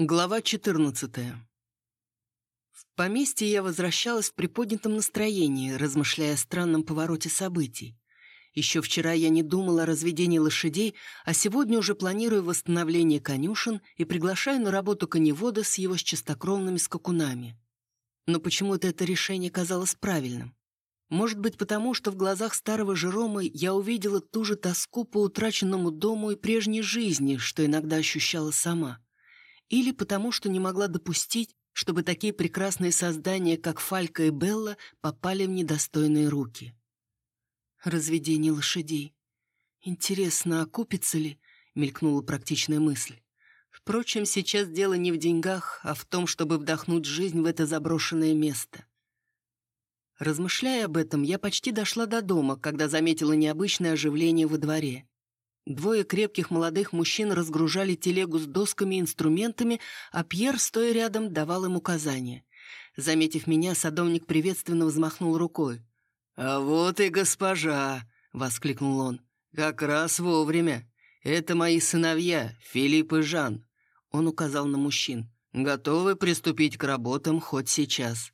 Глава 14 В поместье я возвращалась в приподнятом настроении, размышляя о странном повороте событий. Еще вчера я не думала о разведении лошадей, а сегодня уже планирую восстановление конюшен и приглашаю на работу коневода с его с чистокровными скакунами. Но почему-то это решение казалось правильным. Может быть, потому что в глазах старого Жерома я увидела ту же тоску по утраченному дому и прежней жизни, что иногда ощущала сама или потому что не могла допустить, чтобы такие прекрасные создания, как Фалька и Белла, попали в недостойные руки. Разведение лошадей. Интересно, окупится ли? Мелькнула практичная мысль. Впрочем, сейчас дело не в деньгах, а в том, чтобы вдохнуть жизнь в это заброшенное место. Размышляя об этом, я почти дошла до дома, когда заметила необычное оживление во дворе. Двое крепких молодых мужчин разгружали телегу с досками и инструментами, а Пьер, стоя рядом, давал им указания. Заметив меня, садовник приветственно взмахнул рукой. «А вот и госпожа!» — воскликнул он. «Как раз вовремя. Это мои сыновья, Филипп и Жан». Он указал на мужчин. «Готовы приступить к работам хоть сейчас».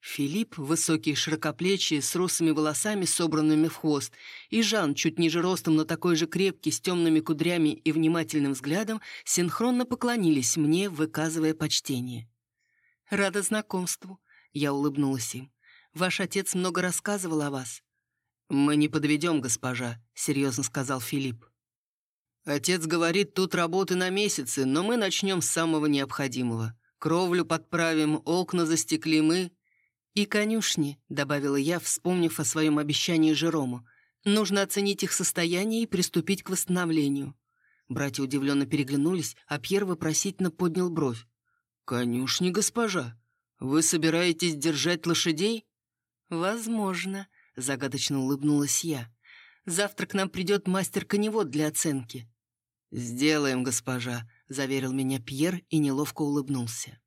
Филипп, высокий широкоплечий, с русыми волосами, собранными в хвост, и Жан, чуть ниже ростом, но такой же крепкий, с темными кудрями и внимательным взглядом, синхронно поклонились мне, выказывая почтение. «Рада знакомству», — я улыбнулась им. «Ваш отец много рассказывал о вас». «Мы не подведем, госпожа», — серьезно сказал Филипп. «Отец говорит, тут работы на месяцы, но мы начнем с самого необходимого. Кровлю подправим, окна застеклим и...» «И конюшни», — добавила я, вспомнив о своем обещании Жерому. «Нужно оценить их состояние и приступить к восстановлению». Братья удивленно переглянулись, а Пьер вопросительно поднял бровь. «Конюшни, госпожа? Вы собираетесь держать лошадей?» «Возможно», — загадочно улыбнулась я. «Завтра к нам придет мастер-коневод для оценки». «Сделаем, госпожа», — заверил меня Пьер и неловко улыбнулся.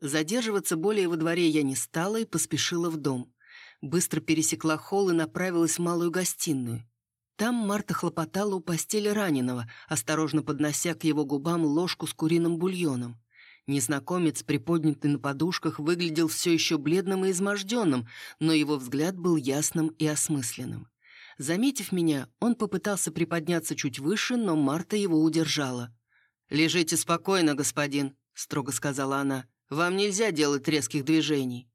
Задерживаться более во дворе я не стала и поспешила в дом. Быстро пересекла холл и направилась в малую гостиную. Там Марта хлопотала у постели раненого, осторожно поднося к его губам ложку с куриным бульоном. Незнакомец, приподнятый на подушках, выглядел все еще бледным и изможденным, но его взгляд был ясным и осмысленным. Заметив меня, он попытался приподняться чуть выше, но Марта его удержала. «Лежите спокойно, господин», — строго сказала она. Вам нельзя делать резких движений».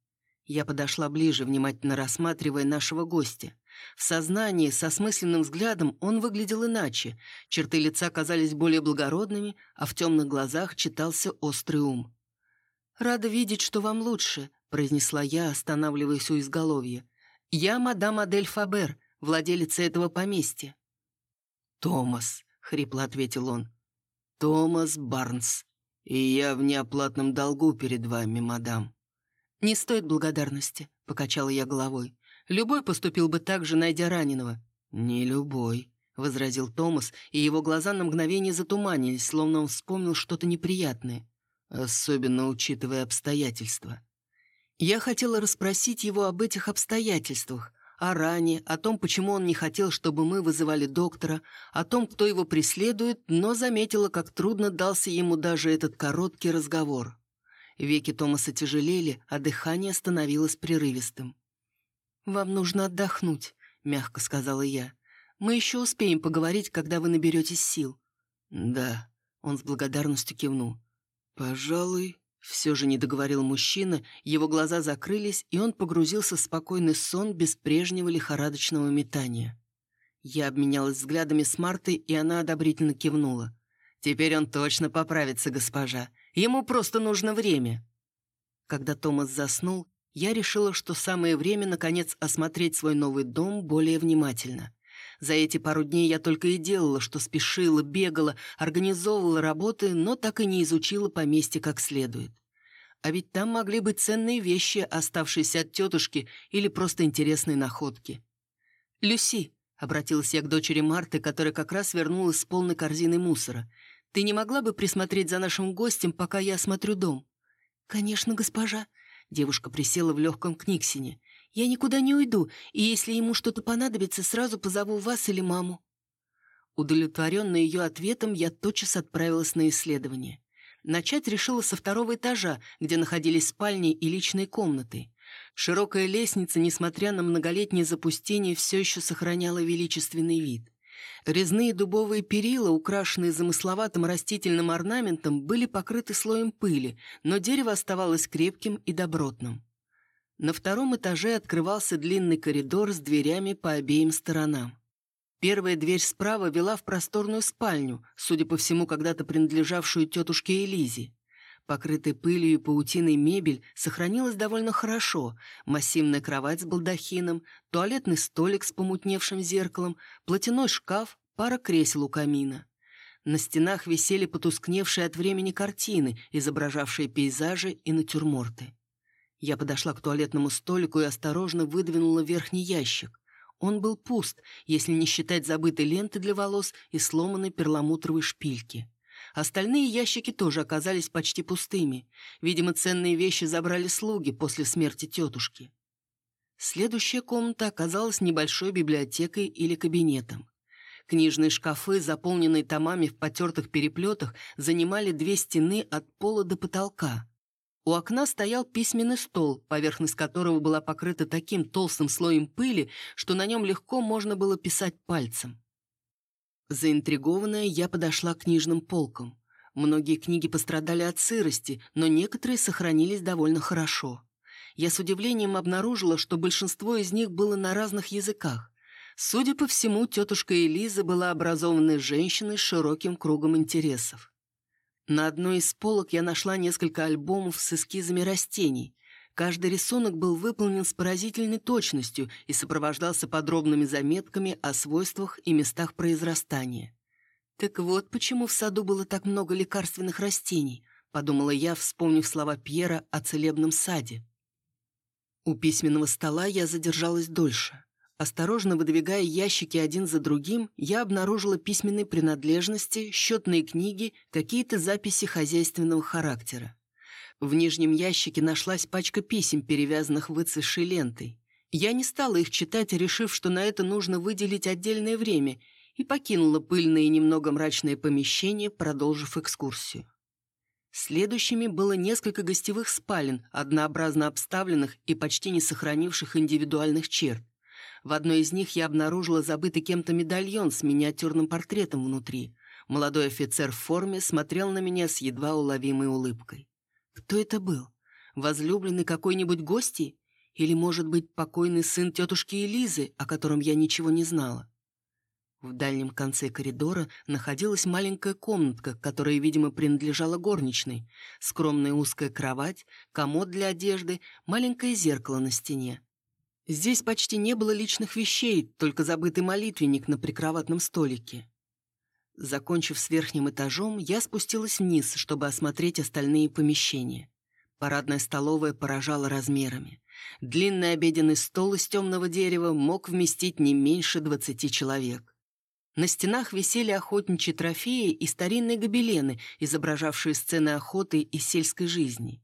Я подошла ближе, внимательно рассматривая нашего гостя. В сознании, со смысленным взглядом, он выглядел иначе. Черты лица казались более благородными, а в темных глазах читался острый ум. «Рада видеть, что вам лучше», — произнесла я, останавливаясь у изголовья. «Я мадам Адель Фабер, владелица этого поместья». «Томас», — хрипло ответил он. «Томас Барнс». «И я в неоплатном долгу перед вами, мадам». «Не стоит благодарности», — покачала я головой. «Любой поступил бы так же, найдя раненого». «Не любой», — возразил Томас, и его глаза на мгновение затуманились, словно он вспомнил что-то неприятное, особенно учитывая обстоятельства. Я хотела расспросить его об этих обстоятельствах, о ране, о том, почему он не хотел, чтобы мы вызывали доктора, о том, кто его преследует, но заметила, как трудно дался ему даже этот короткий разговор. Веки Томаса тяжелели, а дыхание становилось прерывистым. «Вам нужно отдохнуть», — мягко сказала я. «Мы еще успеем поговорить, когда вы наберетесь сил». «Да», — он с благодарностью кивнул. «Пожалуй, все же не договорил мужчина, его глаза закрылись, и он погрузился в спокойный сон без прежнего лихорадочного метания. Я обменялась взглядами с Мартой, и она одобрительно кивнула. «Теперь он точно поправится, госпожа. Ему просто нужно время». Когда Томас заснул, я решила, что самое время, наконец, осмотреть свой новый дом более внимательно. За эти пару дней я только и делала, что спешила, бегала, организовывала работы, но так и не изучила поместье как следует. А ведь там могли быть ценные вещи, оставшиеся от тетушки, или просто интересные находки. «Люси», — обратилась я к дочери Марты, которая как раз вернулась с полной корзиной мусора, «ты не могла бы присмотреть за нашим гостем, пока я осмотрю дом?» «Конечно, госпожа». Девушка присела в легком книгсине. Я никуда не уйду, и если ему что-то понадобится, сразу позову вас или маму». Удовлетворенная ее ответом, я тотчас отправилась на исследование. Начать решила со второго этажа, где находились спальни и личные комнаты. Широкая лестница, несмотря на многолетнее запустение, все еще сохраняла величественный вид. Резные дубовые перила, украшенные замысловатым растительным орнаментом, были покрыты слоем пыли, но дерево оставалось крепким и добротным. На втором этаже открывался длинный коридор с дверями по обеим сторонам. Первая дверь справа вела в просторную спальню, судя по всему, когда-то принадлежавшую тетушке Элизе. Покрытая пылью и паутиной мебель сохранилась довольно хорошо. Массивная кровать с балдахином, туалетный столик с помутневшим зеркалом, платяной шкаф, пара кресел у камина. На стенах висели потускневшие от времени картины, изображавшие пейзажи и натюрморты. Я подошла к туалетному столику и осторожно выдвинула верхний ящик. Он был пуст, если не считать забытой ленты для волос и сломанной перламутровой шпильки. Остальные ящики тоже оказались почти пустыми. Видимо, ценные вещи забрали слуги после смерти тетушки. Следующая комната оказалась небольшой библиотекой или кабинетом. Книжные шкафы, заполненные томами в потертых переплетах, занимали две стены от пола до потолка. У окна стоял письменный стол, поверхность которого была покрыта таким толстым слоем пыли, что на нем легко можно было писать пальцем. Заинтригованная, я подошла к книжным полкам. Многие книги пострадали от сырости, но некоторые сохранились довольно хорошо. Я с удивлением обнаружила, что большинство из них было на разных языках. Судя по всему, тетушка Элиза была образованной женщиной с широким кругом интересов. На одной из полок я нашла несколько альбомов с эскизами растений. Каждый рисунок был выполнен с поразительной точностью и сопровождался подробными заметками о свойствах и местах произрастания. «Так вот почему в саду было так много лекарственных растений», подумала я, вспомнив слова Пьера о целебном саде. У письменного стола я задержалась дольше. Осторожно выдвигая ящики один за другим, я обнаружила письменные принадлежности, счетные книги, какие-то записи хозяйственного характера. В нижнем ящике нашлась пачка писем, перевязанных выцветшей лентой. Я не стала их читать, решив, что на это нужно выделить отдельное время, и покинула пыльное и немного мрачное помещение, продолжив экскурсию. Следующими было несколько гостевых спален, однообразно обставленных и почти не сохранивших индивидуальных черт. В одной из них я обнаружила забытый кем-то медальон с миниатюрным портретом внутри. Молодой офицер в форме смотрел на меня с едва уловимой улыбкой. Кто это был? Возлюбленный какой-нибудь гости? Или, может быть, покойный сын тетушки Элизы, о котором я ничего не знала? В дальнем конце коридора находилась маленькая комнатка, которая, видимо, принадлежала горничной. Скромная узкая кровать, комод для одежды, маленькое зеркало на стене. Здесь почти не было личных вещей, только забытый молитвенник на прикроватном столике. Закончив с верхним этажом, я спустилась вниз, чтобы осмотреть остальные помещения. Парадная столовая поражала размерами. Длинный обеденный стол из темного дерева мог вместить не меньше двадцати человек. На стенах висели охотничьи трофеи и старинные гобелены, изображавшие сцены охоты и сельской жизни.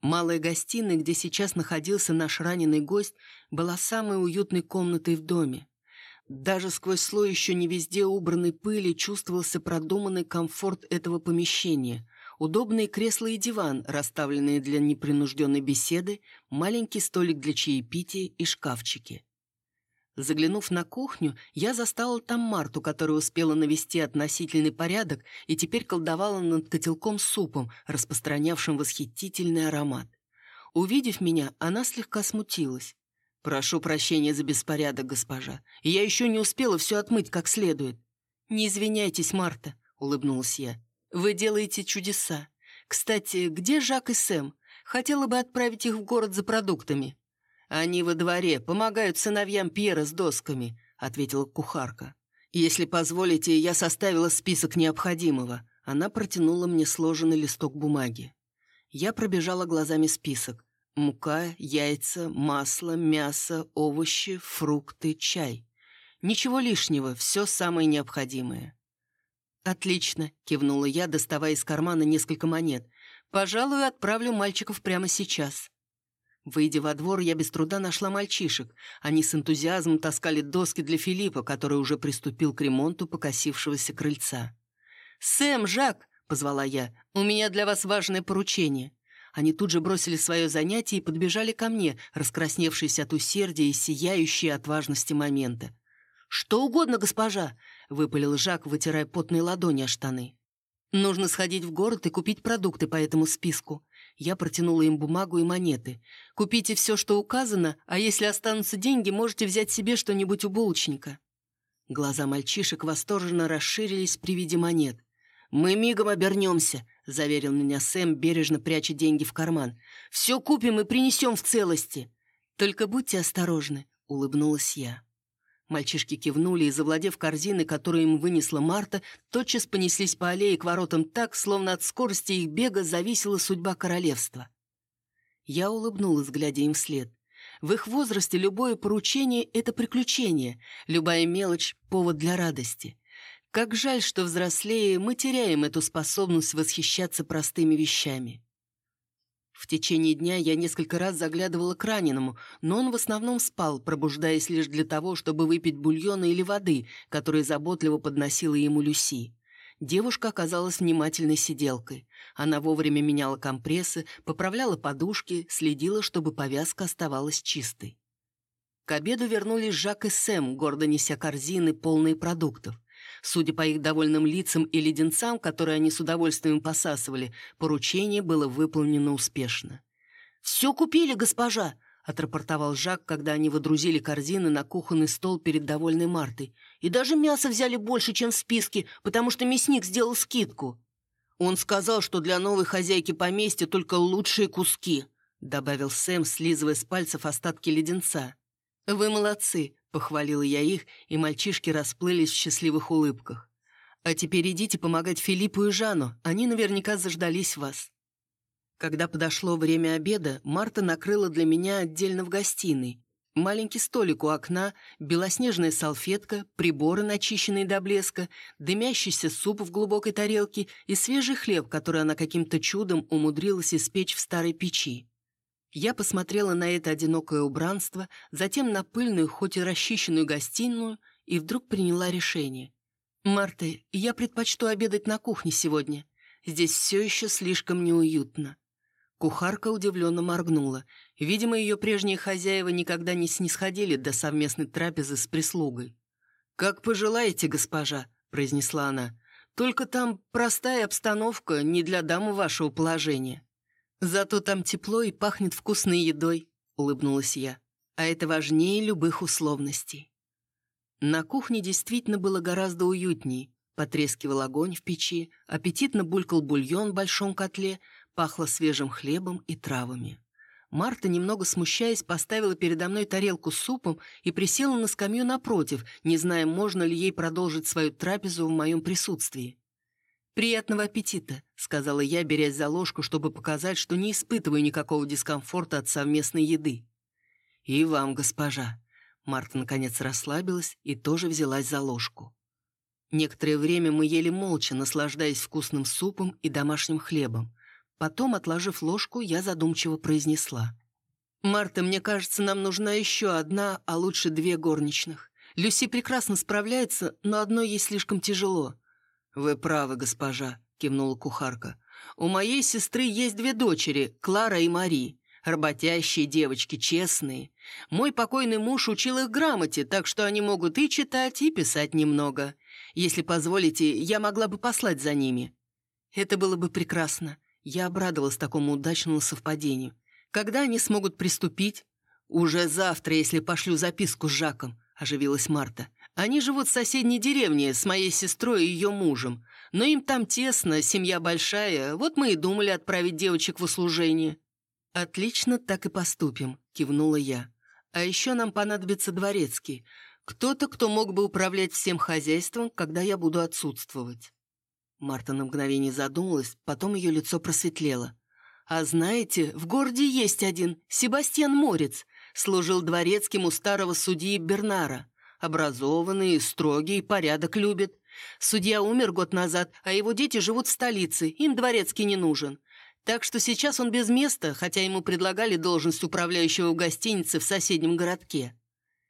Малая гостиная, где сейчас находился наш раненый гость, была самой уютной комнатой в доме. Даже сквозь слой еще не везде убранной пыли чувствовался продуманный комфорт этого помещения. Удобные кресла и диван, расставленные для непринужденной беседы, маленький столик для чаепития и шкафчики. Заглянув на кухню, я застала там Марту, которая успела навести относительный порядок и теперь колдовала над котелком с супом, распространявшим восхитительный аромат. Увидев меня, она слегка смутилась. «Прошу прощения за беспорядок, госпожа. Я еще не успела все отмыть как следует». «Не извиняйтесь, Марта», — улыбнулась я. «Вы делаете чудеса. Кстати, где Жак и Сэм? Хотела бы отправить их в город за продуктами». «Они во дворе, помогают сыновьям Пьера с досками», — ответила кухарка. «Если позволите, я составила список необходимого». Она протянула мне сложенный листок бумаги. Я пробежала глазами список. Мука, яйца, масло, мясо, овощи, фрукты, чай. Ничего лишнего, все самое необходимое. «Отлично», — кивнула я, доставая из кармана несколько монет. «Пожалуй, отправлю мальчиков прямо сейчас». Выйдя во двор, я без труда нашла мальчишек. Они с энтузиазмом таскали доски для Филиппа, который уже приступил к ремонту покосившегося крыльца. «Сэм, Жак!» — позвала я. «У меня для вас важное поручение». Они тут же бросили свое занятие и подбежали ко мне, раскрасневшиеся от усердия и сияющие от важности момента. «Что угодно, госпожа!» — выпалил Жак, вытирая потные ладони о штаны. «Нужно сходить в город и купить продукты по этому списку». Я протянула им бумагу и монеты. «Купите все, что указано, а если останутся деньги, можете взять себе что-нибудь у булочника». Глаза мальчишек восторженно расширились при виде монет. «Мы мигом обернемся», — заверил меня Сэм, бережно пряча деньги в карман. «Все купим и принесем в целости». «Только будьте осторожны», — улыбнулась я. Мальчишки кивнули и, завладев корзиной, которую им вынесла Марта, тотчас понеслись по аллее к воротам так, словно от скорости их бега зависела судьба королевства. Я улыбнулась, глядя им вслед. В их возрасте любое поручение — это приключение, любая мелочь — повод для радости. Как жаль, что взрослее мы теряем эту способность восхищаться простыми вещами. В течение дня я несколько раз заглядывала к раненому, но он в основном спал, пробуждаясь лишь для того, чтобы выпить бульона или воды, которые заботливо подносила ему Люси. Девушка оказалась внимательной сиделкой. Она вовремя меняла компрессы, поправляла подушки, следила, чтобы повязка оставалась чистой. К обеду вернулись Жак и Сэм, гордо неся корзины, полные продуктов. Судя по их довольным лицам и леденцам, которые они с удовольствием посасывали, поручение было выполнено успешно. «Все купили, госпожа!» — отрапортовал Жак, когда они водрузили корзины на кухонный стол перед довольной Мартой. «И даже мясо взяли больше, чем в списке, потому что мясник сделал скидку». «Он сказал, что для новой хозяйки поместья только лучшие куски», — добавил Сэм, слизывая с пальцев остатки леденца. «Вы молодцы. Похвалила я их, и мальчишки расплылись в счастливых улыбках. «А теперь идите помогать Филиппу и Жану, они наверняка заждались вас». Когда подошло время обеда, Марта накрыла для меня отдельно в гостиной. Маленький столик у окна, белоснежная салфетка, приборы, начищенные до блеска, дымящийся суп в глубокой тарелке и свежий хлеб, который она каким-то чудом умудрилась испечь в старой печи. Я посмотрела на это одинокое убранство, затем на пыльную, хоть и расчищенную гостиную, и вдруг приняла решение. «Марта, я предпочту обедать на кухне сегодня. Здесь все еще слишком неуютно». Кухарка удивленно моргнула. Видимо, ее прежние хозяева никогда не снисходили до совместной трапезы с прислугой. «Как пожелаете, госпожа», — произнесла она. «Только там простая обстановка не для дамы вашего положения». «Зато там тепло и пахнет вкусной едой», — улыбнулась я. «А это важнее любых условностей». На кухне действительно было гораздо уютней. Потрескивал огонь в печи, аппетитно булькал бульон в большом котле, пахло свежим хлебом и травами. Марта, немного смущаясь, поставила передо мной тарелку с супом и присела на скамью напротив, не зная, можно ли ей продолжить свою трапезу в моем присутствии. «Приятного аппетита», — сказала я, берясь за ложку, чтобы показать, что не испытываю никакого дискомфорта от совместной еды. «И вам, госпожа». Марта, наконец, расслабилась и тоже взялась за ложку. Некоторое время мы ели молча, наслаждаясь вкусным супом и домашним хлебом. Потом, отложив ложку, я задумчиво произнесла. «Марта, мне кажется, нам нужна еще одна, а лучше две горничных. Люси прекрасно справляется, но одной ей слишком тяжело. «Вы правы, госпожа», — кивнула кухарка. «У моей сестры есть две дочери, Клара и Мари. Работящие девочки, честные. Мой покойный муж учил их грамоте, так что они могут и читать, и писать немного. Если позволите, я могла бы послать за ними». Это было бы прекрасно. Я обрадовалась такому удачному совпадению. Когда они смогут приступить? «Уже завтра, если пошлю записку с Жаком», — оживилась Марта. Они живут в соседней деревне с моей сестрой и ее мужем. Но им там тесно, семья большая, вот мы и думали отправить девочек в услужение». «Отлично, так и поступим», — кивнула я. «А еще нам понадобится дворецкий. Кто-то, кто мог бы управлять всем хозяйством, когда я буду отсутствовать». Марта на мгновение задумалась, потом ее лицо просветлело. «А знаете, в городе есть один, Себастьян Морец, служил дворецким у старого судьи Бернара. Образованный, строгий, порядок любит. Судья умер год назад, а его дети живут в столице, им дворецкий не нужен. Так что сейчас он без места, хотя ему предлагали должность управляющего в гостинице в соседнем городке.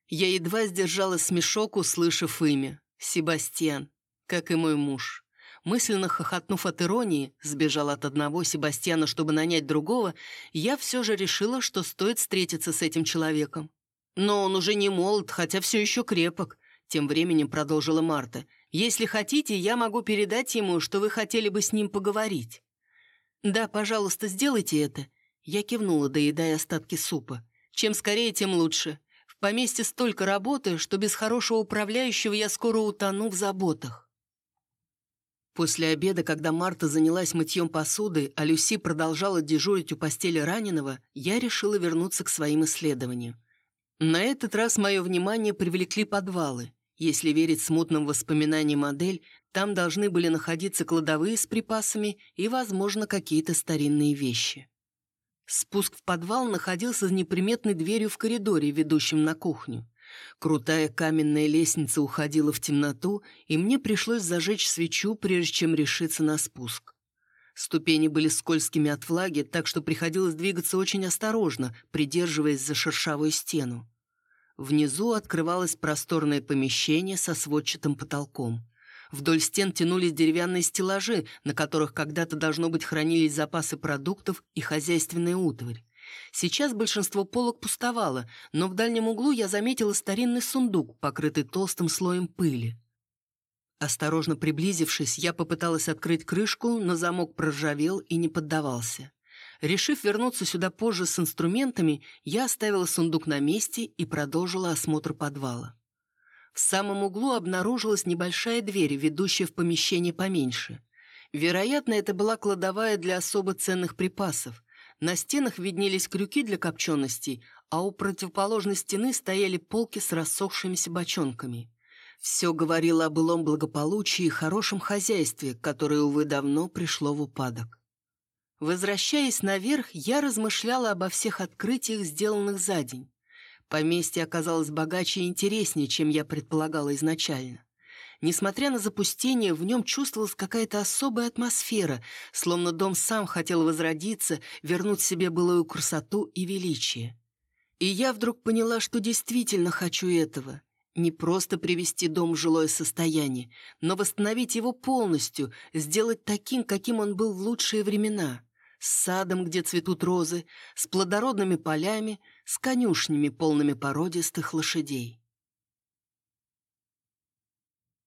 Я едва сдержала смешок, услышав имя. Себастьян, как и мой муж. Мысленно хохотнув от иронии, сбежал от одного Себастьяна, чтобы нанять другого, я все же решила, что стоит встретиться с этим человеком. Но он уже не молод, хотя все еще крепок, тем временем продолжила Марта. «Если хотите, я могу передать ему, что вы хотели бы с ним поговорить». «Да, пожалуйста, сделайте это». Я кивнула, доедая остатки супа. «Чем скорее, тем лучше. В поместье столько работы, что без хорошего управляющего я скоро утону в заботах». После обеда, когда Марта занялась мытьем посуды, а Люси продолжала дежурить у постели раненого, я решила вернуться к своим исследованиям. На этот раз мое внимание привлекли подвалы. Если верить смутным воспоминаниям модель, там должны были находиться кладовые с припасами и, возможно, какие-то старинные вещи. Спуск в подвал находился за неприметной дверью в коридоре, ведущем на кухню. Крутая каменная лестница уходила в темноту, и мне пришлось зажечь свечу, прежде чем решиться на спуск. Ступени были скользкими от влаги, так что приходилось двигаться очень осторожно, придерживаясь за шершавую стену. Внизу открывалось просторное помещение со сводчатым потолком. Вдоль стен тянулись деревянные стеллажи, на которых когда-то, должно быть, хранились запасы продуктов и хозяйственная утварь. Сейчас большинство полок пустовало, но в дальнем углу я заметила старинный сундук, покрытый толстым слоем пыли. Осторожно приблизившись, я попыталась открыть крышку, но замок проржавел и не поддавался. Решив вернуться сюда позже с инструментами, я оставила сундук на месте и продолжила осмотр подвала. В самом углу обнаружилась небольшая дверь, ведущая в помещение поменьше. Вероятно, это была кладовая для особо ценных припасов. На стенах виднелись крюки для копченостей, а у противоположной стены стояли полки с рассохшимися бочонками. Все говорило о былом благополучии и хорошем хозяйстве, которое, увы, давно пришло в упадок. Возвращаясь наверх, я размышляла обо всех открытиях, сделанных за день. Поместье оказалось богаче и интереснее, чем я предполагала изначально. Несмотря на запустение, в нем чувствовалась какая-то особая атмосфера, словно дом сам хотел возродиться, вернуть себе былую красоту и величие. И я вдруг поняла, что действительно хочу этого. Не просто привести дом в жилое состояние, но восстановить его полностью, сделать таким, каким он был в лучшие времена с садом, где цветут розы, с плодородными полями, с конюшнями, полными породистых лошадей.